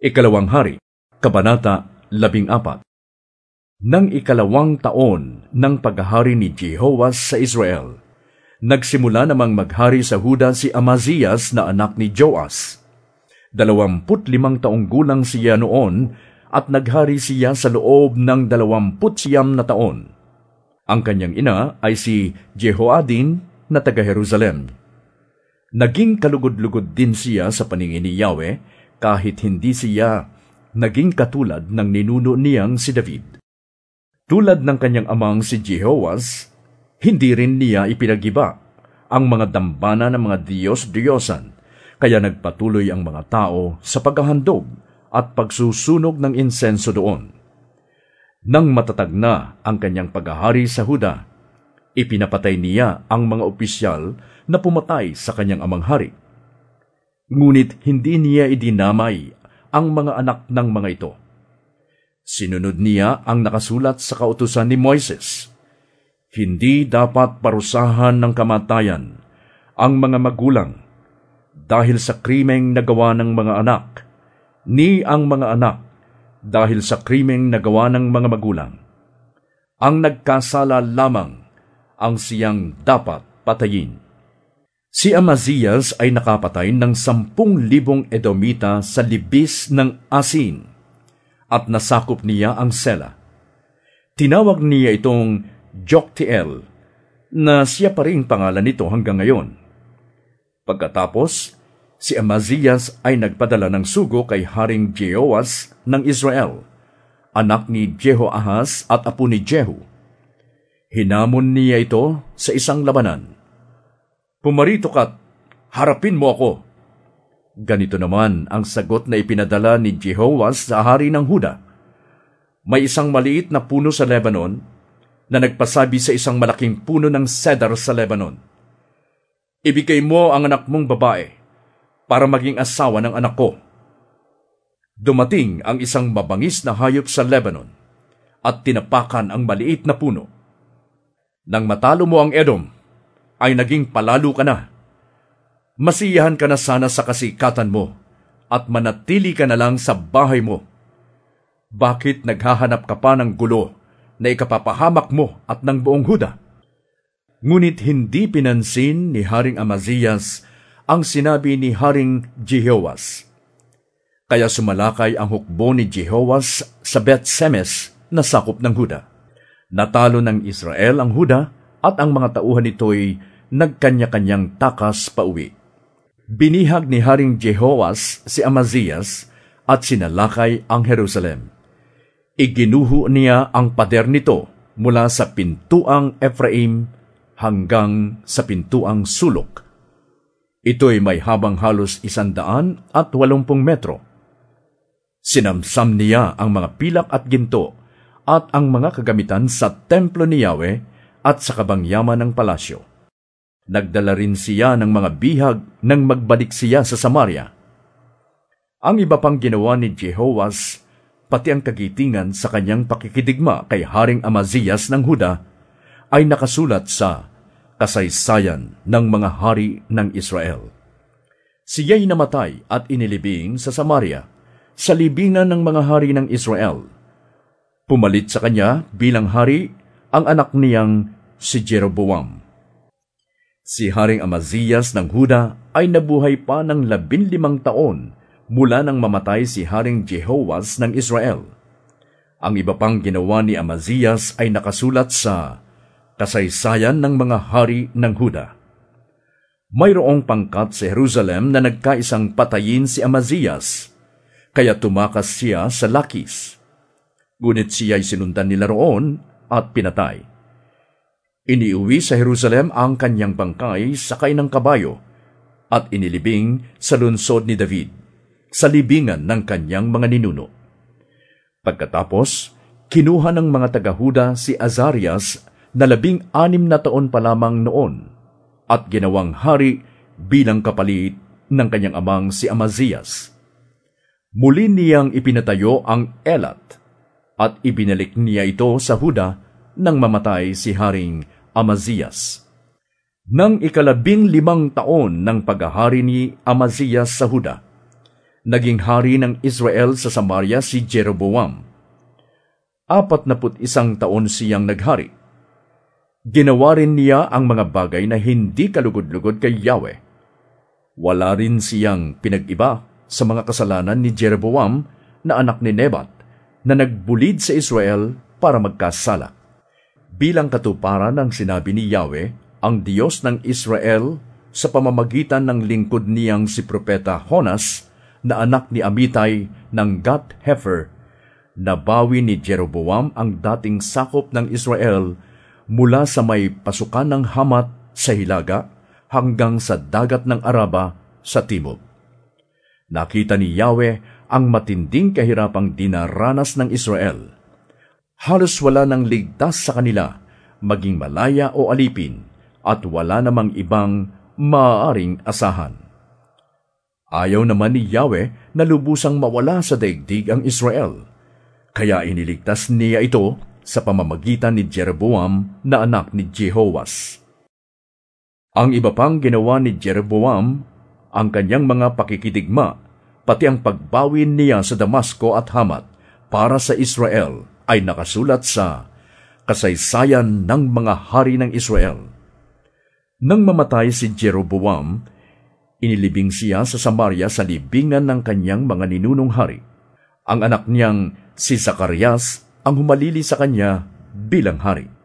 Ikalawang Hari, Kabanata 14 Nang ikalawang taon ng paghahari ni Jehoas sa Israel, nagsimula namang maghari sa Huda si Amazias na anak ni Joas. Dalawamput limang taong gulang siya noon at naghari siya sa loob ng dalawamput siyam na taon. Ang kanyang ina ay si Jehoadin na taga-Jerusalem. Naging kalugod-lugod din siya sa paningin ni Yahweh kahit hindi siya naging katulad ng ninuno niyang si David. Tulad ng kanyang amang si Jehoas, hindi rin niya ipinagiba ang mga dambana ng mga Diyos-Diyosan, kaya nagpatuloy ang mga tao sa paghahandog at pagsusunog ng insenso doon. Nang matatag na ang kanyang paghahari sa Huda, ipinapatay niya ang mga opisyal na pumatay sa kanyang amang hari. Ngunit hindi niya idinamay ang mga anak ng mga ito. Sinunod niya ang nakasulat sa kautusan ni Moises. Hindi dapat parusahan ng kamatayan ang mga magulang dahil sa krimeng nagawa ng mga anak, ni ang mga anak dahil sa krimeng nagawa ng mga magulang. Ang nagkasala lamang ang siyang dapat patayin. Si Amazias ay nakapatay ng sampung libong Edomita sa libis ng Asin at nasakop niya ang Sela. Tinawag niya itong Joktiel na siya pa rin pangalan nito hanggang ngayon. Pagkatapos, si Amazias ay nagpadala ng sugo kay Haring Jehoas ng Israel, anak ni Jehoahaz at apo ni Jehu. Hinamon niya ito sa isang labanan Pumarito ka't harapin mo ako. Ganito naman ang sagot na ipinadala ni Jehoas sa hari ng Huda. May isang maliit na puno sa Lebanon na nagpasabi sa isang malaking puno ng cedar sa Lebanon. Ibigay mo ang anak mong babae para maging asawa ng anak ko. Dumating ang isang mabangis na hayop sa Lebanon at tinapakan ang maliit na puno. Nang matalo mo ang Edom, ay naging palalo ka na. Masiyahan ka na sana sa kasikatan mo at manatili ka na lang sa bahay mo. Bakit naghahanap ka pa ng gulo na ikapapahamak mo at ng buong Huda? Ngunit hindi pinansin ni Haring Amazias ang sinabi ni Haring Jehoas. Kaya sumalakay ang hukbo ni Jehoas sa Bet Semes na sakop ng Huda. Natalo ng Israel ang Huda at ang mga tauhan nito'y nagkanya-kanyang takas pauwi. Binihag ni Haring Jehoas si Amazias at sinalakay ang Jerusalem. Iginuho niya ang pader nito mula sa pintuang Ephraim hanggang sa pintuang sulok. Ito'y may habang halos isandaan at walumpung metro. Sinamsam niya ang mga pilak at ginto at ang mga kagamitan sa templo ni Yahweh at sa kabangyaman ng palasyo. Nagdala rin siya ng mga bihag nang magbalik siya sa Samaria. Ang iba pang ginawa ni Jehoas, pati ang kagitingan sa kanyang pakikidigma kay Haring Amazias ng Huda, ay nakasulat sa kasaysayan ng mga hari ng Israel. Siya'y namatay at inilibing sa Samaria, sa libingan ng mga hari ng Israel. Pumalit sa kanya bilang hari ang anak niyang si Jeroboam. Si Haring Amazias ng Huda ay nabuhay pa ng labinlimang taon mula nang mamatay si Haring Jehoas ng Israel. Ang iba pang ginawa ni Amazias ay nakasulat sa Kasaysayan ng mga Hari ng Huda. Mayroong pangkat sa Jerusalem na nagkaisang patayin si Amazias, kaya tumakas siya sa Lakis. Ngunit siya ay sinundan nila roon at pinatay. Iniuwi sa Jerusalem ang kanyang bangkay sakay ng kabayo at inilibing sa lunsod ni David, sa libingan ng kanyang mga ninuno. Pagkatapos, kinuha ng mga tagahuda si Azarias na labing anim na taon pa lamang noon at ginawang hari bilang kapalit ng kanyang amang si Amazias. Muli niyang ipinatayo ang Elat at ibinalik niya ito sa Huda nang mamatay si Haring Amazias. Nang ikalabing limang taon ng paghahari ni Amazias sa Huda, Naging hari ng Israel sa Samaria si Jeroboam. Apat na put isang taon siyang naghari. Ginawa rin niya ang mga bagay na hindi kalugod-lugod kay Yahweh. Wala rin siyang pinag-iba sa mga kasalanan ni Jeroboam na anak ni Nebat na nagbulid sa Israel para magkasala. Bilang katuparan ng sinabi ni Yahweh, ang Diyos ng Israel sa pamamagitan ng lingkod niyang si Propeta Honas na anak ni Amitay ng Gat Hefer, nabawi ni Jeroboam ang dating sakop ng Israel mula sa may pasukan ng Hamat sa Hilaga hanggang sa dagat ng Araba sa timog. Nakita ni Yahweh ang matinding kahirapang dinaranas ng Israel. Halos wala nang ligtas sa kanila, maging malaya o alipin, at wala namang ibang maaaring asahan. Ayaw naman ni Yahweh na lubusang mawala sa daigdig ang Israel. Kaya iniligtas niya ito sa pamamagitan ni Jeroboam na anak ni Jehoas. Ang iba pang ginawa ni Jeroboam, ang kanyang mga pakikitigma, pati ang pagbawin niya sa Damasco at Hamat para sa Israel ay nakasulat sa kasaysayan ng mga hari ng Israel. Nang mamatay si Jeroboam, Inilibing siya sa Samaria sa libingan ng kanyang mga ninunong hari. Ang anak niyang si Zacarias ang humalili sa kanya bilang hari.